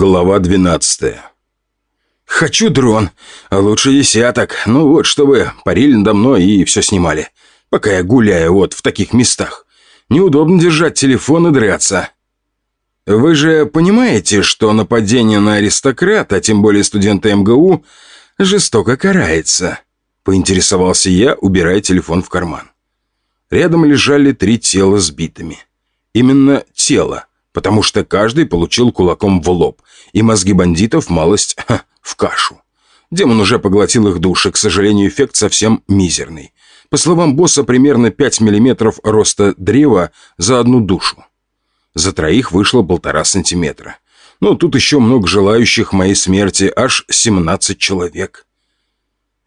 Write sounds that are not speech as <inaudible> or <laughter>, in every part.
Глава 12 «Хочу дрон, а лучше десяток. Ну вот, чтобы парили надо мной и все снимали. Пока я гуляю вот в таких местах. Неудобно держать телефон и драться». «Вы же понимаете, что нападение на аристократа, тем более студента МГУ, жестоко карается?» Поинтересовался я, убирая телефон в карман. Рядом лежали три тела с битами. Именно тело потому что каждый получил кулаком в лоб, и мозги бандитов малость ха, в кашу. Демон уже поглотил их души, к сожалению, эффект совсем мизерный. По словам босса, примерно 5 миллиметров роста древа за одну душу. За троих вышло полтора сантиметра. Ну, тут еще много желающих моей смерти, аж 17 человек.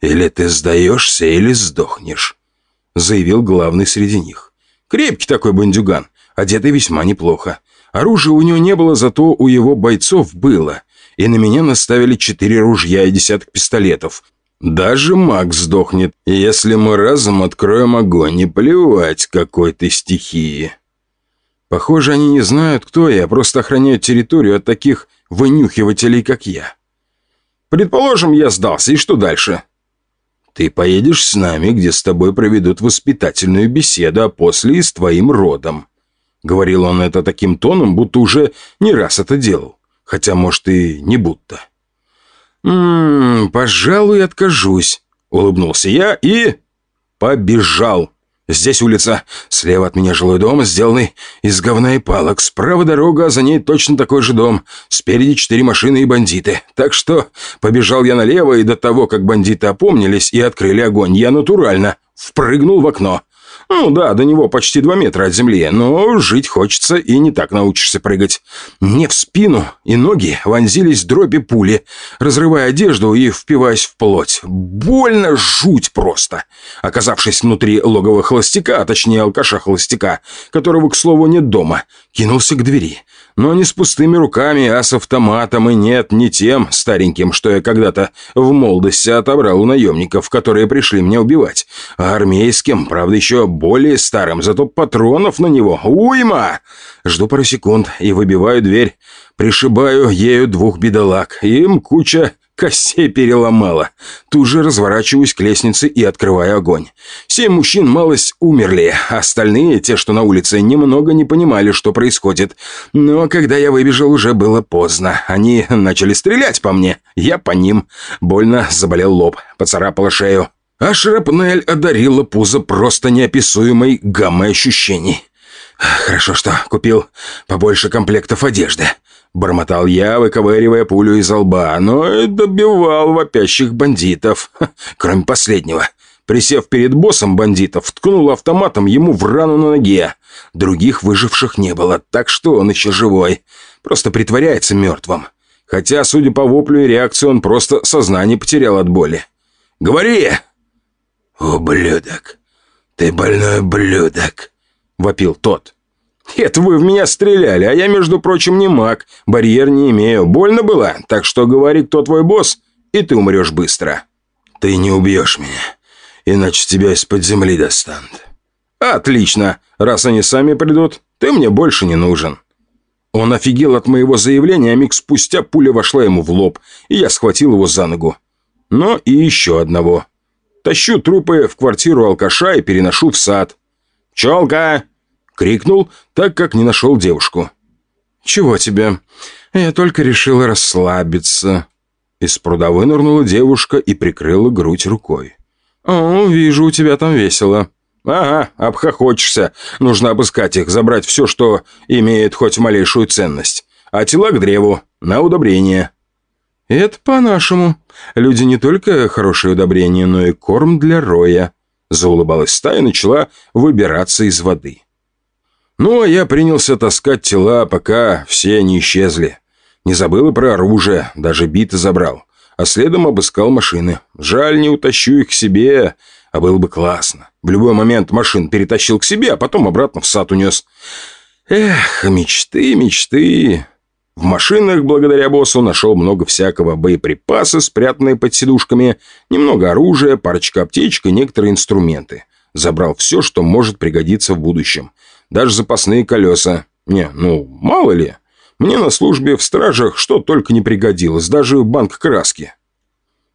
«Или ты сдаешься, или сдохнешь», — заявил главный среди них. Крепкий такой бандюган, одетый весьма неплохо. Оружия у него не было, зато у его бойцов было. И на меня наставили четыре ружья и десяток пистолетов. Даже маг сдохнет, если мы разом откроем огонь, не плевать какой ты стихии. Похоже, они не знают, кто я, просто охраняют территорию от таких вынюхивателей, как я. Предположим, я сдался, и что дальше? Ты поедешь с нами, где с тобой проведут воспитательную беседу, а после и с твоим родом. Говорил он это таким тоном, будто уже не раз это делал. Хотя, может, и не будто. «Ммм, пожалуй, откажусь», — улыбнулся я и... побежал. Здесь улица. Слева от меня жилой дом, сделанный из говна и палок. Справа дорога, а за ней точно такой же дом. Спереди четыре машины и бандиты. Так что побежал я налево, и до того, как бандиты опомнились и открыли огонь, я натурально впрыгнул в окно. Ну да, до него почти два метра от земли, но жить хочется и не так научишься прыгать. Мне в спину и ноги вонзились дроби пули, разрывая одежду и впиваясь в плоть. Больно жуть просто. Оказавшись внутри логова холостяка, а точнее алкаша-холостяка, которого, к слову, нет дома, кинулся к двери. Но не с пустыми руками, а с автоматом, и нет, не тем стареньким, что я когда-то в молодости отобрал у наемников, которые пришли меня убивать, а армейским, правда, еще более старым, зато патронов на него уйма. Жду пару секунд и выбиваю дверь, пришибаю ею двух бедолаг, им куча Косей переломала. Тут же разворачиваюсь к лестнице и открываю огонь. Семь мужчин малость умерли. Остальные, те, что на улице, немного не понимали, что происходит. Но когда я выбежал, уже было поздно. Они начали стрелять по мне. Я по ним. Больно заболел лоб, поцарапала шею. А шрапнель одарила пузо просто неописуемой гаммой ощущений. Хорошо, что купил побольше комплектов одежды. Бормотал я, выковыривая пулю из лба, но добивал вопящих бандитов. Кроме последнего. Присев перед боссом бандитов, ткнул автоматом ему в рану на ноге. Других выживших не было, так что он еще живой. Просто притворяется мертвым. Хотя, судя по воплю и реакции, он просто сознание потерял от боли. «Говори!» «Ублюдок! Ты больной ублюдок!» — вопил тот. «Это вы в меня стреляли, а я, между прочим, не маг. Барьер не имею. Больно было, так что говори, кто твой босс, и ты умрешь быстро». «Ты не убьешь меня, иначе тебя из-под земли достанут». «Отлично. Раз они сами придут, ты мне больше не нужен». Он офигел от моего заявления, а миг спустя пуля вошла ему в лоб, и я схватил его за ногу. Но и еще одного. Тащу трупы в квартиру алкаша и переношу в сад. «Пчелка!» Крикнул, так как не нашел девушку. «Чего тебе? Я только решила расслабиться». Из пруда вынырнула девушка и прикрыла грудь рукой. «О, вижу, у тебя там весело». «Ага, обхохочешься. Нужно обыскать их, забрать все, что имеет хоть малейшую ценность. А тела к древу, на удобрение». «Это по-нашему. Люди не только хорошее удобрение, но и корм для роя». Заулыбалась стая и начала выбираться из воды. Ну, а я принялся таскать тела, пока все не исчезли. Не забыл и про оружие, даже биты забрал. А следом обыскал машины. Жаль, не утащу их к себе, а было бы классно. В любой момент машин перетащил к себе, а потом обратно в сад унес. Эх, мечты, мечты. В машинах, благодаря боссу, нашел много всякого. Боеприпасы, спрятанные под сидушками, немного оружия, парочка аптечек и некоторые инструменты. Забрал все, что может пригодиться в будущем даже запасные колеса. Не, ну, мало ли. Мне на службе в стражах что только не пригодилось, даже банк краски.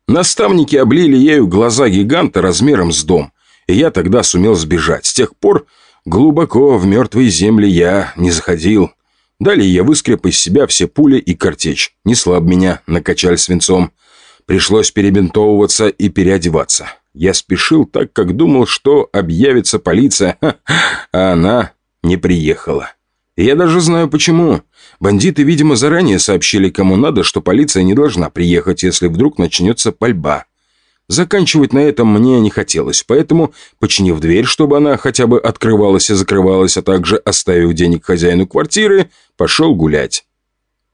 Наставники облили ею глаза гиганта размером с дом, и я тогда сумел сбежать. С тех пор глубоко в мертвые земли я не заходил. Далее я выскреб из себя все пули и картечь. Не слаб меня, накачали свинцом. Пришлось перебинтовываться и переодеваться. Я спешил так, как думал, что объявится полиция, <laughs> а она не приехала. Я даже знаю почему. Бандиты, видимо, заранее сообщили кому надо, что полиция не должна приехать, если вдруг начнется пальба. Заканчивать на этом мне не хотелось, поэтому, починив дверь, чтобы она хотя бы открывалась и закрывалась, а также оставив денег хозяину квартиры, пошел гулять.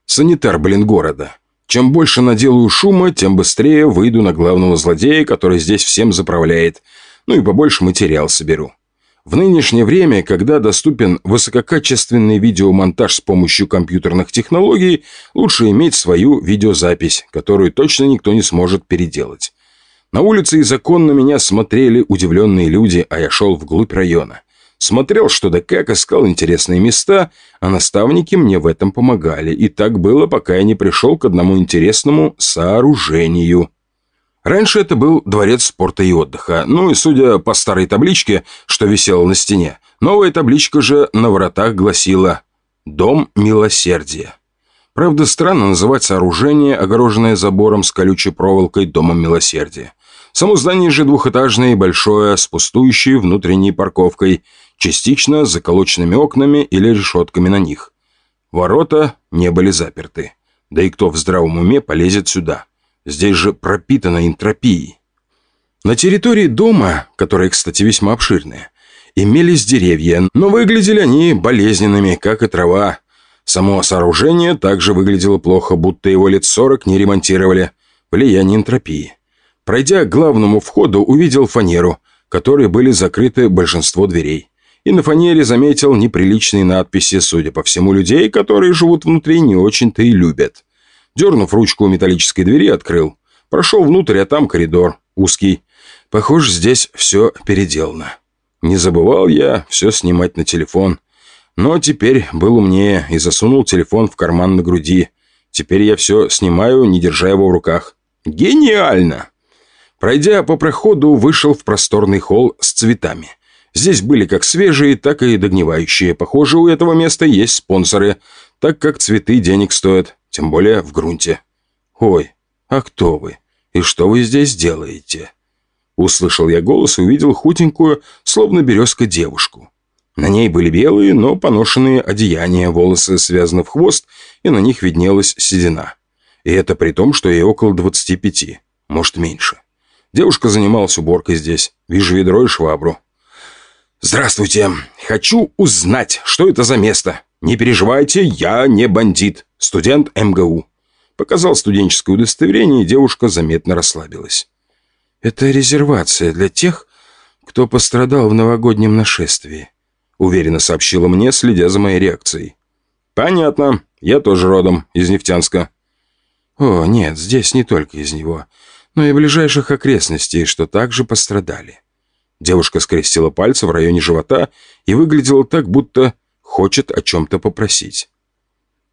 Санитар, блин, города. Чем больше наделаю шума, тем быстрее выйду на главного злодея, который здесь всем заправляет. Ну и побольше материал соберу. В нынешнее время, когда доступен высококачественный видеомонтаж с помощью компьютерных технологий, лучше иметь свою видеозапись, которую точно никто не сможет переделать. На улице из окон на меня смотрели удивленные люди, а я шел вглубь района. Смотрел что да как, искал интересные места, а наставники мне в этом помогали. И так было, пока я не пришел к одному интересному сооружению. Раньше это был дворец спорта и отдыха. Ну и судя по старой табличке, что висела на стене, новая табличка же на воротах гласила «Дом милосердия». Правда, странно называть сооружение, огороженное забором с колючей проволокой, домом милосердия. Само здание же двухэтажное и большое, с пустующей внутренней парковкой, частично заколоченными окнами или решетками на них. Ворота не были заперты. Да и кто в здравом уме полезет сюда? Здесь же пропитано энтропией. На территории дома, которая, кстати, весьма обширная, имелись деревья, но выглядели они болезненными, как и трава. Само сооружение также выглядело плохо, будто его лет сорок не ремонтировали. Влияние энтропии. Пройдя к главному входу, увидел фанеру, которой были закрыты большинство дверей. И на фанере заметил неприличные надписи, судя по всему, людей, которые живут внутри, не очень-то и любят. Дернув ручку металлической двери, открыл. Прошел внутрь, а там коридор, узкий. Похоже, здесь все переделано. Не забывал я все снимать на телефон. Но теперь был умнее и засунул телефон в карман на груди. Теперь я все снимаю, не держа его в руках. Гениально! Пройдя по проходу, вышел в просторный холл с цветами. Здесь были как свежие, так и догнивающие. Похоже, у этого места есть спонсоры, так как цветы денег стоят, тем более в грунте. «Ой, а кто вы? И что вы здесь делаете?» Услышал я голос и увидел худенькую, словно березка, девушку. На ней были белые, но поношенные одеяния, волосы связаны в хвост, и на них виднелась седина. И это при том, что ей около двадцати пяти, может меньше. Девушка занималась уборкой здесь. Вижу ведро и швабру. «Здравствуйте. Хочу узнать, что это за место. Не переживайте, я не бандит. Студент МГУ». Показал студенческое удостоверение, и девушка заметно расслабилась. «Это резервация для тех, кто пострадал в новогоднем нашествии», уверенно сообщила мне, следя за моей реакцией. «Понятно. Я тоже родом из Нефтянска». «О, нет, здесь не только из него но и ближайших окрестностей, что также пострадали. Девушка скрестила пальцы в районе живота и выглядела так, будто хочет о чем-то попросить.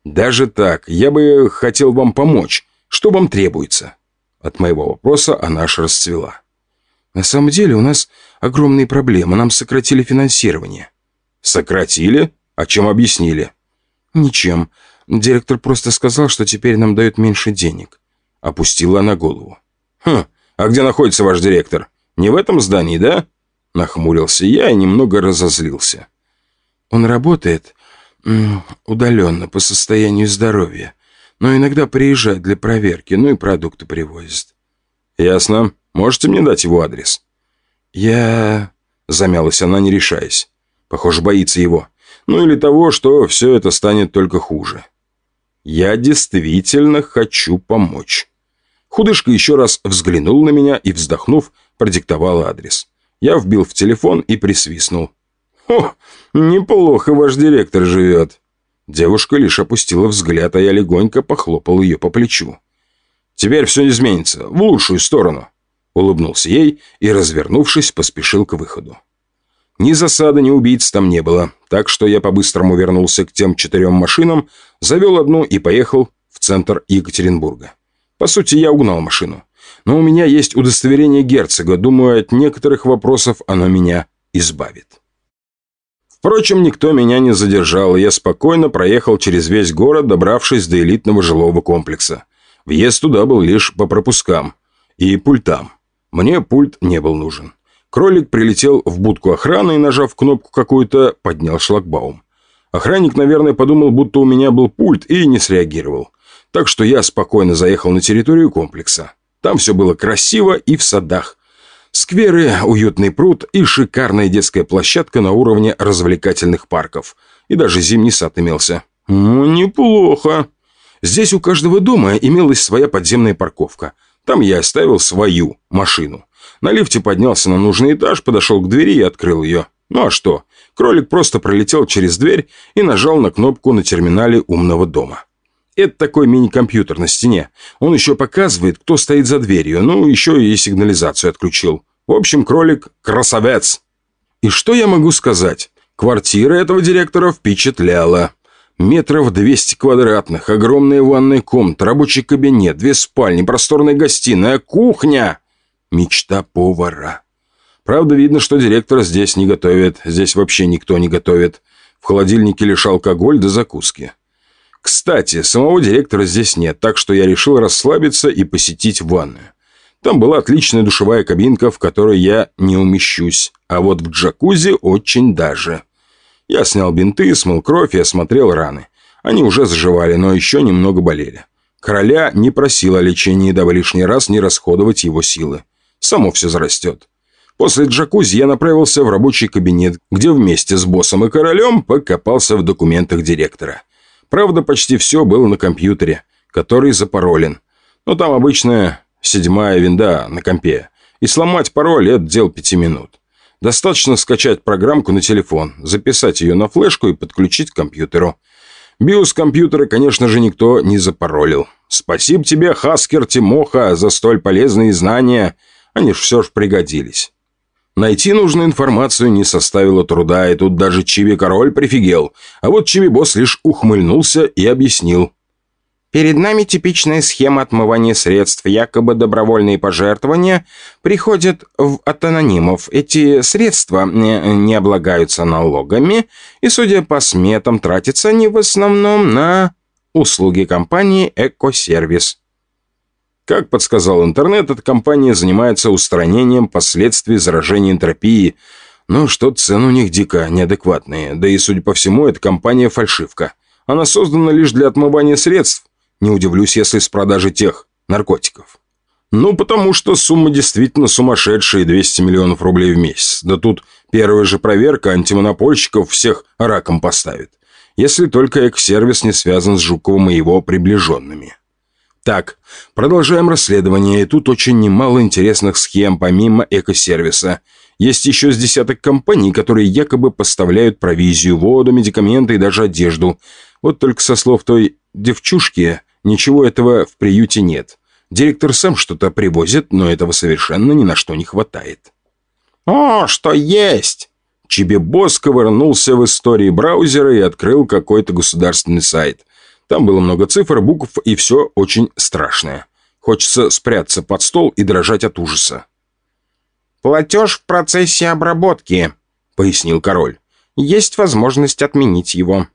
«Даже так, я бы хотел вам помочь. Что вам требуется?» От моего вопроса она аж расцвела. «На самом деле у нас огромные проблемы. Нам сократили финансирование». «Сократили? А чем объяснили?» «Ничем. Директор просто сказал, что теперь нам дают меньше денег». Опустила она голову. «Хм, а где находится ваш директор? Не в этом здании, да?» Нахмурился я и немного разозлился. «Он работает удаленно по состоянию здоровья, но иногда приезжает для проверки, ну и продукты привозит». «Ясно. Можете мне дать его адрес?» «Я...» — замялась она, не решаясь. Похоже, боится его. Ну или того, что все это станет только хуже. «Я действительно хочу помочь». Худышка еще раз взглянул на меня и, вздохнув, продиктовал адрес. Я вбил в телефон и присвистнул. «О, неплохо ваш директор живет». Девушка лишь опустила взгляд, а я легонько похлопал ее по плечу. «Теперь все изменится, в лучшую сторону», — улыбнулся ей и, развернувшись, поспешил к выходу. Ни засады, ни убийц там не было, так что я по-быстрому вернулся к тем четырем машинам, завел одну и поехал в центр Екатеринбурга. По сути, я угнал машину. Но у меня есть удостоверение герцога, думаю, от некоторых вопросов оно меня избавит. Впрочем, никто меня не задержал, и я спокойно проехал через весь город, добравшись до элитного жилого комплекса. Въезд туда был лишь по пропускам и пультам. Мне пульт не был нужен. Кролик прилетел в будку охраны и, нажав кнопку какую-то, поднял шлагбаум. Охранник, наверное, подумал, будто у меня был пульт и не среагировал. Так что я спокойно заехал на территорию комплекса. Там все было красиво и в садах. Скверы, уютный пруд и шикарная детская площадка на уровне развлекательных парков. И даже зимний сад имелся. Ну, неплохо. Здесь у каждого дома имелась своя подземная парковка. Там я оставил свою машину. На лифте поднялся на нужный этаж, подошел к двери и открыл ее. Ну а что? Кролик просто пролетел через дверь и нажал на кнопку на терминале умного дома. Это такой мини-компьютер на стене. Он еще показывает, кто стоит за дверью. Ну, еще и сигнализацию отключил. В общем, кролик – красавец. И что я могу сказать? Квартира этого директора впечатляла. Метров 200 квадратных, огромная ванная комната, рабочий кабинет, две спальни, просторная гостиная, кухня. Мечта повара. Правда, видно, что директор здесь не готовит. Здесь вообще никто не готовит. В холодильнике лишь алкоголь да закуски. Кстати, самого директора здесь нет, так что я решил расслабиться и посетить ванную. Там была отличная душевая кабинка, в которой я не умещусь, а вот в джакузи очень даже. Я снял бинты, смыл кровь и осмотрел раны. Они уже заживали, но еще немного болели. Короля не просил о лечении, дабы лишний раз не расходовать его силы. Само все зарастет. После джакузи я направился в рабочий кабинет, где вместе с боссом и королем покопался в документах директора. Правда, почти все было на компьютере, который запаролен. Но там обычная седьмая винда на компе. И сломать пароль – это дел пяти минут. Достаточно скачать программку на телефон, записать ее на флешку и подключить к компьютеру. Биос компьютера, конечно же, никто не запаролил. Спасибо тебе, Хаскер Тимоха, за столь полезные знания. Они ж все ж пригодились. Найти нужную информацию не составило труда, и тут даже Чиви-король прифигел. А вот Чиви-босс лишь ухмыльнулся и объяснил. Перед нами типичная схема отмывания средств. Якобы добровольные пожертвования приходят в, от анонимов. Эти средства не, не облагаются налогами, и, судя по сметам, тратятся они в основном на услуги компании «Экосервис». Как подсказал интернет, эта компания занимается устранением последствий заражения энтропии. Но что цены у них дико неадекватные. Да и, судя по всему, эта компания фальшивка. Она создана лишь для отмывания средств. Не удивлюсь, если с продажи тех наркотиков. Ну, потому что сумма действительно сумасшедшая, 200 миллионов рублей в месяц. Да тут первая же проверка антимонопольщиков всех раком поставит. Если только эксервис не связан с Жуковым и его приближенными. Так, продолжаем расследование, и тут очень немало интересных схем, помимо экосервиса. Есть еще с десяток компаний, которые якобы поставляют провизию, воду, медикаменты и даже одежду. Вот только со слов той девчушки, ничего этого в приюте нет. Директор сам что-то привозит, но этого совершенно ни на что не хватает. «О, что есть!» Чебебос ковырнулся в истории браузера и открыл какой-то государственный сайт – там было много цифр, букв и все очень страшное. Хочется спрятаться под стол и дрожать от ужаса. «Платеж в процессе обработки», — пояснил король. «Есть возможность отменить его».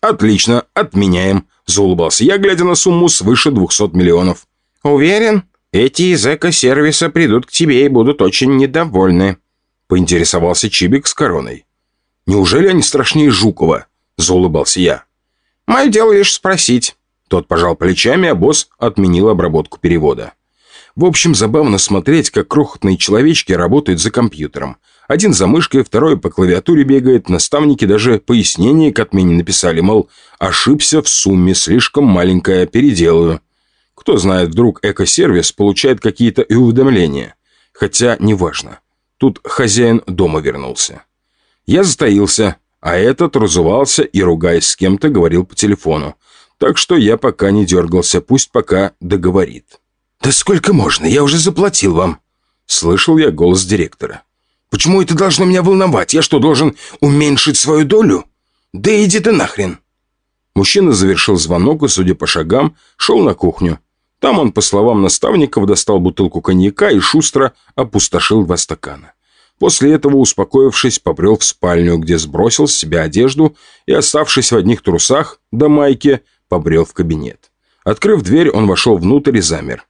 «Отлично, отменяем», — заулыбался я, глядя на сумму свыше 200 миллионов. «Уверен, эти из эко-сервиса придут к тебе и будут очень недовольны», — поинтересовался Чибик с короной. «Неужели они страшнее Жукова?» — заулыбался я. Мое дело лишь спросить». Тот пожал плечами, а босс отменил обработку перевода. В общем, забавно смотреть, как крохотные человечки работают за компьютером. Один за мышкой, второй по клавиатуре бегает. Наставники даже пояснение к отмене написали, мол, ошибся в сумме, слишком маленькая, переделаю. Кто знает, вдруг экосервис получает какие-то уведомления. Хотя, неважно. Тут хозяин дома вернулся. Я затаился, а этот разувался и, ругаясь с кем-то, говорил по телефону. Так что я пока не дергался, пусть пока договорит. «Да сколько можно? Я уже заплатил вам!» Слышал я голос директора. Почему это должно меня волновать? Я что, должен уменьшить свою долю? Да иди ты нахрен!» Мужчина завершил звонок и, судя по шагам, шел на кухню. Там он, по словам наставников, достал бутылку коньяка и шустро опустошил два стакана. После этого, успокоившись, побрел в спальню, где сбросил с себя одежду и, оставшись в одних трусах до майки, побрел в кабинет. Открыв дверь, он вошел внутрь и замер.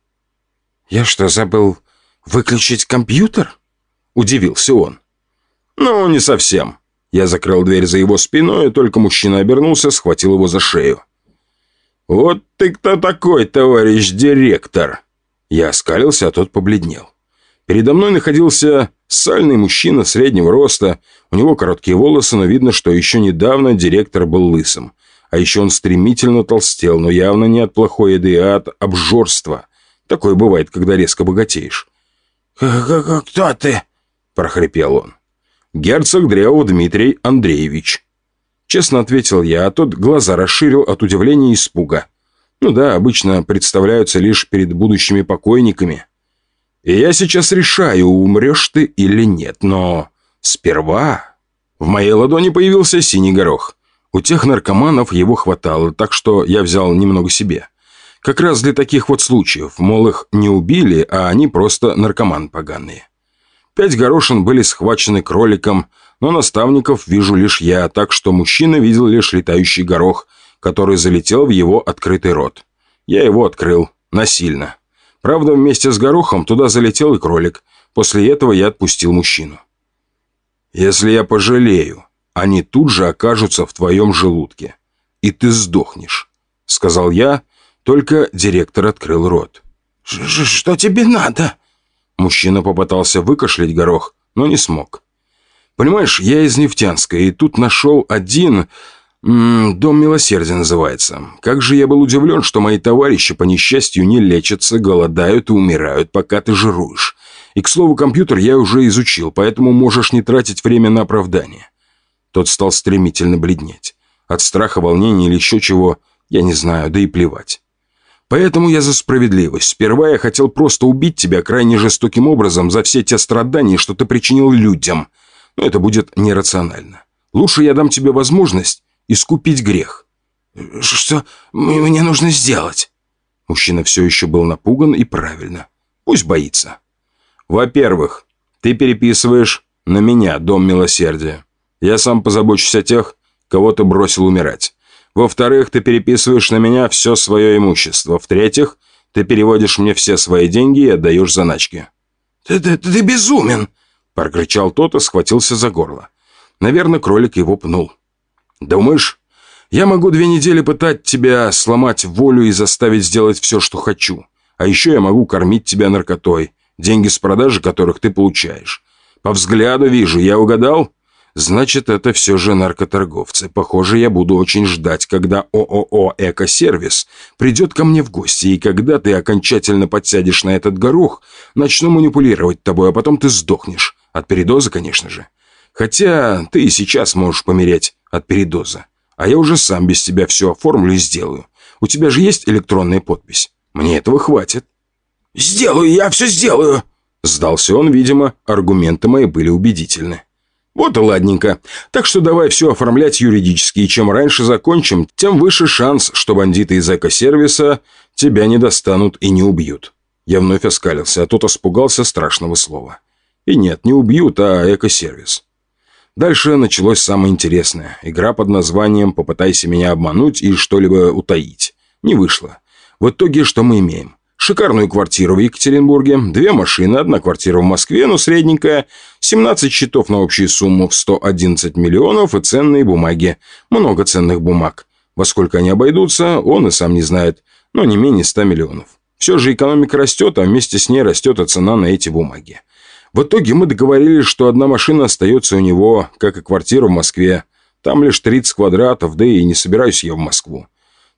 «Я что, забыл выключить компьютер?» – удивился он. «Ну, не совсем». Я закрыл дверь за его спиной, и только мужчина обернулся, схватил его за шею. «Вот ты кто такой, товарищ директор?» Я оскалился, а тот побледнел. Передо мной находился сальный мужчина среднего роста. У него короткие волосы, но видно, что еще недавно директор был лысым. А еще он стремительно толстел, но явно не от плохой еды, а от обжорства. Такое бывает, когда резко богатеешь. «Кто ты?» – прохрипел он. «Герцог Древов Дмитрий Андреевич». Честно ответил я, а тот глаза расширил от удивления и испуга. Ну да, обычно представляются лишь перед будущими покойниками. Я сейчас решаю, умрешь ты или нет, но сперва... В моей ладони появился синий горох. У тех наркоманов его хватало, так что я взял немного себе. Как раз для таких вот случаев, мол, их не убили, а они просто наркоман поганые. Пять горошин были схвачены кроликом, но наставников вижу лишь я, так что мужчина видел лишь летающий горох, который залетел в его открытый рот. Я его открыл. Насильно. Правда, вместе с горохом туда залетел и кролик. После этого я отпустил мужчину. «Если я пожалею, они тут же окажутся в твоем желудке, и ты сдохнешь», — сказал я, — только директор открыл рот. «Что тебе надо?» Мужчина попытался выкашлять горох, но не смог. «Понимаешь, я из Нефтянска, и тут нашел один... Дом милосердия называется. Как же я был удивлен, что мои товарищи по несчастью не лечатся, голодают и умирают, пока ты жируешь. И, к слову, компьютер я уже изучил, поэтому можешь не тратить время на оправдание». Тот стал стремительно бледнеть. От страха, волнения или еще чего, я не знаю, да и плевать. Поэтому я за справедливость. Сперва я хотел просто убить тебя крайне жестоким образом за все те страдания, что ты причинил людям. Но это будет нерационально. Лучше я дам тебе возможность искупить грех». «Что мне нужно сделать?» Мужчина все еще был напуган и правильно. Пусть боится. «Во-первых, ты переписываешь на меня Дом Милосердия. Я сам позабочусь о тех, кого ты бросил умирать. Во-вторых, ты переписываешь на меня все свое имущество. В-третьих, ты переводишь мне все свои деньги и отдаешь заначки». «Ты, ты, ты безумен!» Прокричал тот и схватился за горло. Наверное, кролик его пнул. «Думаешь, я могу две недели пытать тебя, сломать волю и заставить сделать все, что хочу. А еще я могу кормить тебя наркотой, деньги с продажи которых ты получаешь. По взгляду вижу, я угадал?» Значит, это все же наркоторговцы. Похоже, я буду очень ждать, когда ООО «Экосервис» придет ко мне в гости, и когда ты окончательно подсядешь на этот горох, начну манипулировать тобой, а потом ты сдохнешь. От передоза, конечно же. Хотя ты и сейчас можешь помереть от передоза. А я уже сам без тебя все оформлю и сделаю. У тебя же есть электронная подпись? Мне этого хватит. «Сделаю, я все сделаю!» Сдался он, видимо, аргументы мои были убедительны. Вот и ладненько. Так что давай все оформлять юридически, и чем раньше закончим, тем выше шанс, что бандиты из экосервиса тебя не достанут и не убьют. Я вновь оскалился, а тот испугался страшного слова. И нет, не убьют, а экосервис. Дальше началось самое интересное. Игра под названием «Попытайся меня обмануть и что-либо утаить». Не вышло. В итоге что мы имеем? шикарную квартиру в Екатеринбурге, две машины, одна квартира в Москве, но средненькая, 17 счетов на общую сумму в 111 миллионов и ценные бумаги. Много ценных бумаг. Во сколько они обойдутся, он и сам не знает, но не менее 100 миллионов. Все же экономика растет, а вместе с ней растет и цена на эти бумаги. В итоге мы договорились, что одна машина остается у него, как и квартира в Москве. Там лишь 30 квадратов, да и не собираюсь я в Москву.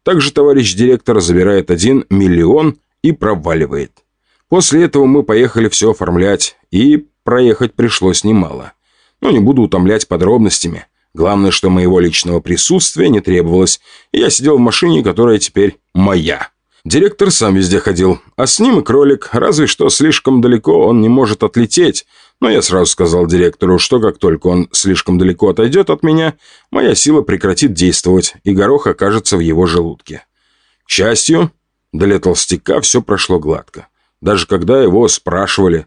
Также товарищ директор забирает 1 миллион и проваливает. После этого мы поехали все оформлять, и проехать пришлось немало. Но не буду утомлять подробностями. Главное, что моего личного присутствия не требовалось, и я сидел в машине, которая теперь моя. Директор сам везде ходил, а с ним и кролик, разве что слишком далеко он не может отлететь. Но я сразу сказал директору, что как только он слишком далеко отойдет от меня, моя сила прекратит действовать, и горох окажется в его желудке. К счастью, для толстяка все прошло гладко. Даже когда его спрашивали,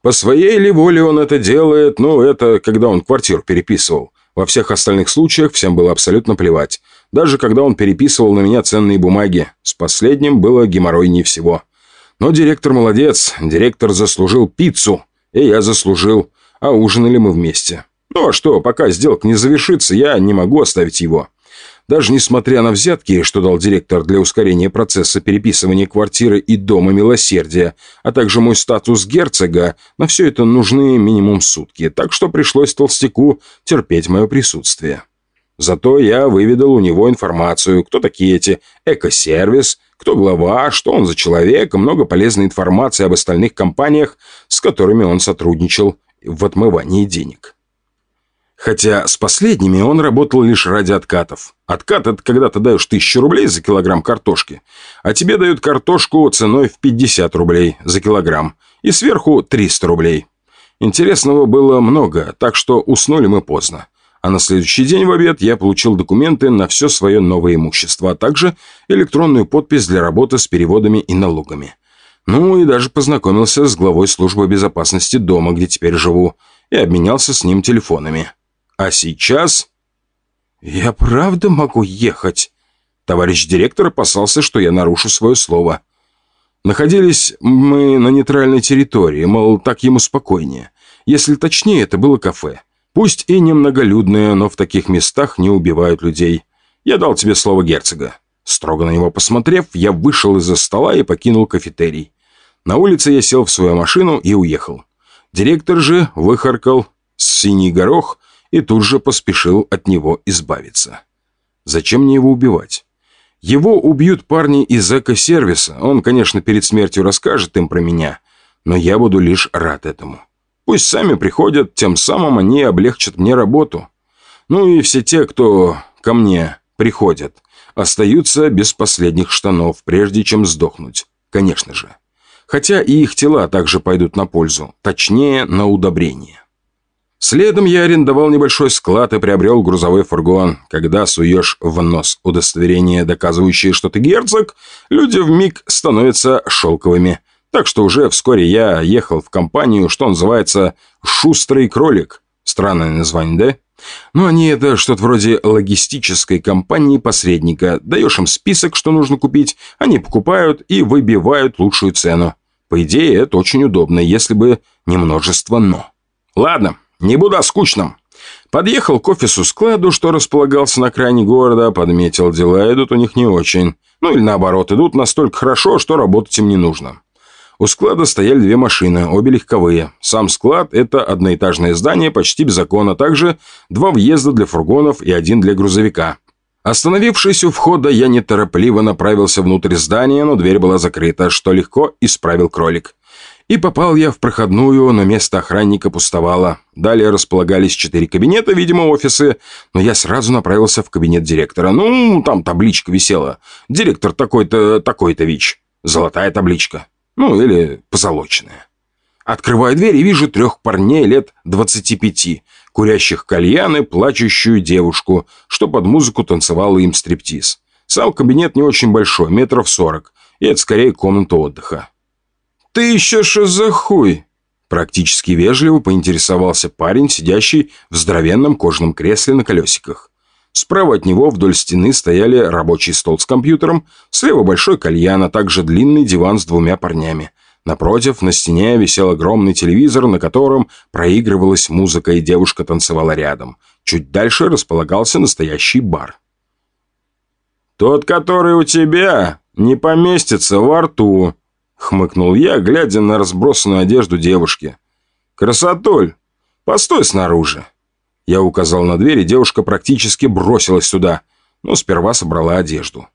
по своей ли воле он это делает, ну, это когда он квартиру переписывал. Во всех остальных случаях всем было абсолютно плевать. Даже когда он переписывал на меня ценные бумаги. С последним было геморройней всего. Но директор молодец. Директор заслужил пиццу. И я заслужил. А ужинали мы вместе. Ну а что, пока сделка не завершится, я не могу оставить его. Даже несмотря на взятки, что дал директор для ускорения процесса переписывания квартиры и дома милосердия, а также мой статус герцога, на все это нужны минимум сутки, так что пришлось толстяку терпеть мое присутствие. Зато я выведал у него информацию, кто такие эти экосервис, кто глава, что он за человек, много полезной информации об остальных компаниях, с которыми он сотрудничал в отмывании денег. Хотя с последними он работал лишь ради откатов. Откат – это когда ты даешь тысячу рублей за килограмм картошки, а тебе дают картошку ценой в 50 рублей за килограмм и сверху 300 рублей. Интересного было много, так что уснули мы поздно. А на следующий день в обед я получил документы на все свое новое имущество, а также электронную подпись для работы с переводами и налогами. Ну и даже познакомился с главой службы безопасности дома, где теперь живу, и обменялся с ним телефонами. А сейчас... «Я правда могу ехать?» Товарищ директор опасался, что я нарушу свое слово. Находились мы на нейтральной территории, мол, так ему спокойнее. Если точнее, это было кафе. Пусть и немноголюдное, но в таких местах не убивают людей. Я дал тебе слово герцога. Строго на него посмотрев, я вышел из-за стола и покинул кафетерий. На улице я сел в свою машину и уехал. Директор же выхаркал синий горох и тут же поспешил от него избавиться. Зачем мне его убивать? Его убьют парни из эко-сервиса. Он, конечно, перед смертью расскажет им про меня, но я буду лишь рад этому. Пусть сами приходят, тем самым они облегчат мне работу. Ну и все те, кто ко мне приходят, остаются без последних штанов, прежде чем сдохнуть. Конечно же. Хотя и их тела также пойдут на пользу, точнее, на удобрение. Следом я арендовал небольшой склад и приобрел грузовой фургон. Когда суешь в нос удостоверение, доказывающее, что ты герцог, люди в миг становятся шелковыми. Так что уже вскоре я ехал в компанию, что называется «Шустрый кролик». Странное название, да? Ну, они это что-то вроде логистической компании-посредника. Даешь им список, что нужно купить, они покупают и выбивают лучшую цену. По идее, это очень удобно, если бы не множество «но». Ладно, не буду о скучном. Подъехал к офису-складу, что располагался на окраине города, подметил, дела идут у них не очень. Ну или наоборот, идут настолько хорошо, что работать им не нужно. У склада стояли две машины, обе легковые. Сам склад – это одноэтажное здание почти без окон, а также два въезда для фургонов и один для грузовика. Остановившись у входа, я неторопливо направился внутрь здания, но дверь была закрыта, что легко исправил кролик. И попал я в проходную, но место охранника пустовало. Далее располагались четыре кабинета, видимо, офисы, но я сразу направился в кабинет директора. Ну, там табличка висела. Директор такой-то, такой-то ВИЧ. Золотая табличка. Ну, или позолоченная. Открываю дверь и вижу трех парней лет 25, курящих кальяны, плачущую девушку, что под музыку танцевала им стриптиз. Сам кабинет не очень большой, метров сорок, и это скорее комната отдыха. «Ты еще что за хуй?» Практически вежливо поинтересовался парень, сидящий в здоровенном кожаном кресле на колесиках. Справа от него вдоль стены стояли рабочий стол с компьютером, слева большой кальян, а также длинный диван с двумя парнями. Напротив, на стене висел огромный телевизор, на котором проигрывалась музыка, и девушка танцевала рядом. Чуть дальше располагался настоящий бар. «Тот, который у тебя, не поместится во рту», Хмыкнул я, глядя на разбросанную одежду девушки. «Красотуль, постой снаружи!» Я указал на дверь, и девушка практически бросилась сюда, но сперва собрала одежду.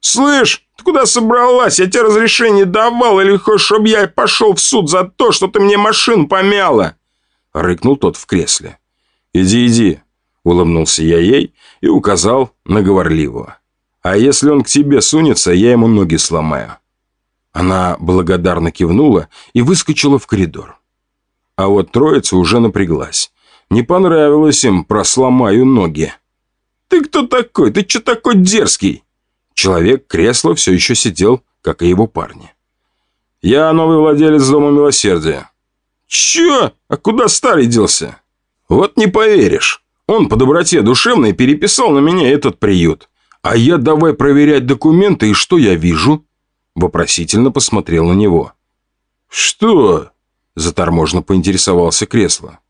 «Слышь, ты куда собралась? Я тебе разрешение давал, или хочешь, чтобы я пошел в суд за то, что ты мне машину помяла?» Рыкнул тот в кресле. «Иди, иди», — улыбнулся я ей и указал на говорливого. А если он к тебе сунется, я ему ноги сломаю». Она благодарно кивнула и выскочила в коридор. А вот троица уже напряглась. Не понравилось им про «сломаю ноги». «Ты кто такой? Ты что такой дерзкий?» Человек кресла все еще сидел, как и его парни. «Я новый владелец Дома Милосердия». «Чё? А куда старый делся?» «Вот не поверишь. Он по доброте душевной переписал на меня этот приют. А я давай проверять документы, и что я вижу?» Вопросительно посмотрел на него. «Что?» Заторможенно поинтересовался кресло.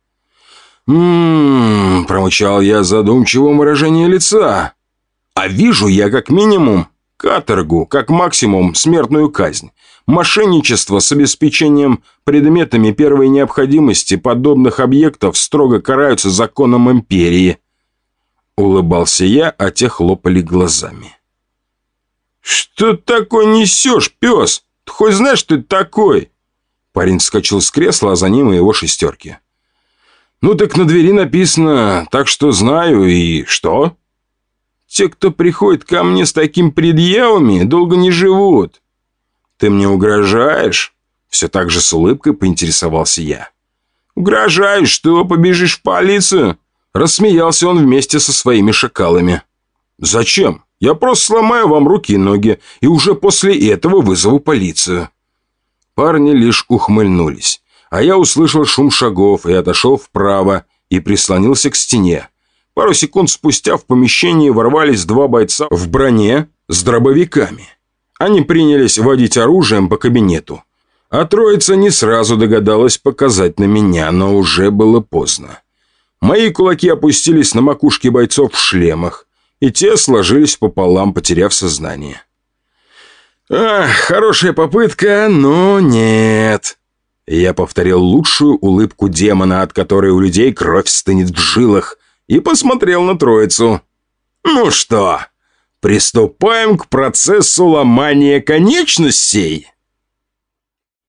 «Ммм...» промычал я задумчивым выражение лица. «А вижу я как минимум каторгу, как максимум смертную казнь. Мошенничество с обеспечением предметами первой необходимости подобных объектов строго караются законом империи». Улыбался я, а те хлопали глазами. «Что такое несешь, пес? Ты хоть знаешь, что это такой?» Парень вскочил с кресла, а за ним и его шестерки. «Ну так на двери написано, так что знаю, и что?» «Те, кто приходит ко мне с такими предъявами, долго не живут». «Ты мне угрожаешь?» Все так же с улыбкой поинтересовался я. «Угрожаешь, что побежишь в полицию?» Рассмеялся он вместе со своими шакалами. «Зачем? Я просто сломаю вам руки и ноги, и уже после этого вызову полицию». Парни лишь ухмыльнулись, а я услышал шум шагов и отошел вправо и прислонился к стене. Пару секунд спустя в помещении ворвались два бойца в броне с дробовиками. Они принялись водить оружием по кабинету. А троица не сразу догадалась показать на меня, но уже было поздно. Мои кулаки опустились на макушки бойцов в шлемах, и те сложились пополам, потеряв сознание. «Ах, хорошая попытка, но нет». Я повторил лучшую улыбку демона, от которой у людей кровь стынет в жилах, и посмотрел на троицу. «Ну что, приступаем к процессу ломания конечностей?»